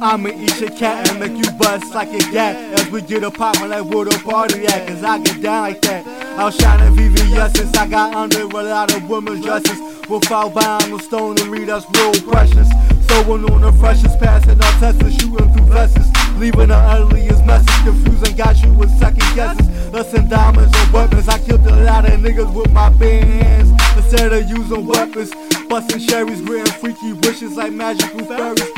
I'ma eat your cat and make you bust like a gat. As we get a poppin' like where the party at? Cause I get down like that. I'm shining VVS's I got under a lot of women's dresses. We'll Without buying no stone to read us real precious. Throwing on the freshest, passing our tests shooting through vests Leaving the ugliest message confusing, got you with second guesses. Listen, diamonds and weapons. I killed a lot of niggas with my bare hands Instead of using weapons Busting cherries, gritting freaky wishes like magical fairies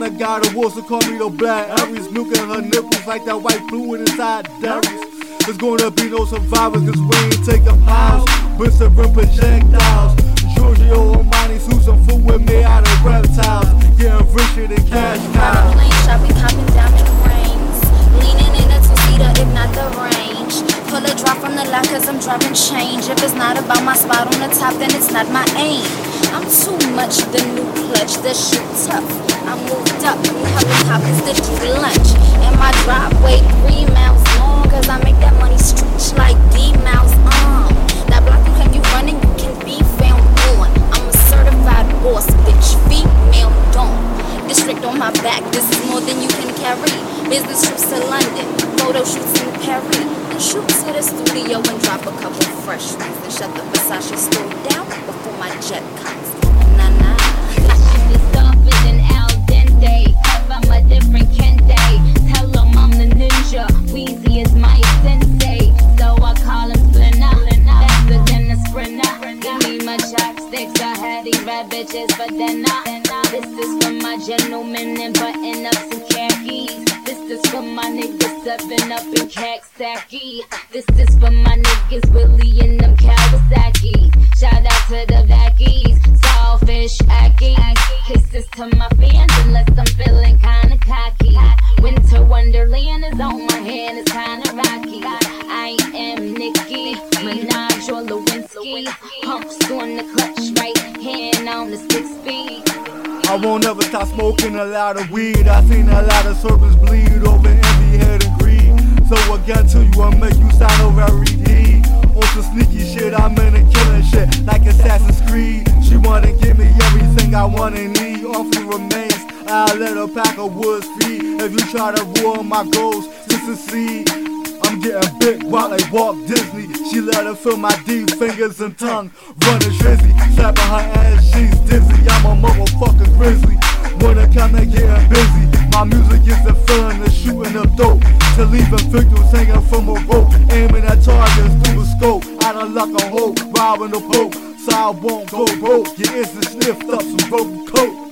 I'm the guy that wants to call me the black Aries. Milking her nipples like that white fluid inside dairies There's gonna be no survivors cause we ain't taking piles Blistering projectiles. Giorgio Armani, Susan food with me out of reptiles. Getting richer than cash cows. Plain shopping, copping diamond rings Leaning in a two-seater if not the range. Pull a drop from the lot cause I'm dropping change. If it's not about my spot on the top then it's not my aim. I'm too much the new clutch, the shoot tough I moved up, new helicopters to do lunch. And my driveway three miles long Cause I make that money stretch like D-mouse um That block you claim you running, you can be found on. I'm a certified boss, bitch, female dawn District on my back, this is more than you can carry. Business trips to London, photo shoots in Paris. Then shoot to the studio and drop a couple fresh ones. And shut the Versace store down before my jet comes red bitches for dinner. This is for my gentlemen and button up some khakis. This is for my niggas stepping up in Kaksaki. This is for my niggas Willie and them Kawasaki. Shout out to the vackies, Sawfish, Aki. Kisses to my fans unless I'm feeling kinda cocky. Winter Wonderland is on my hand, it's kinda rocky. I am Nicki Minaj or Lewinsky. Pumps on the clutch, right hand on the six speed. I won't ever stop smoking a lot of weed. I seen a lot of serpents bleed over envy, head, and greed. So again to you, I'll make you sign over every deed. On some sneaky shit, I'm in a killing shit like Assassin's Creed. She wanna give me everything I wanna need. Off the remains, I'll let a pack of woods feed. If you try to ruin my goals to succeed. I'm getting big while I walk Disney. She let her feel my deep fingers and tongue. Running drizzy, slapping her ass, she's dizzy. I'm a motherfucking grizzly. When it come to getting busy, my music is the fun of shooting up dope. To leaving victims hanging from a rope, aiming at targets through a scope. Out of luck and hope, robbing the pope. So I won't go broke. Your instant sniffed up some broken coat.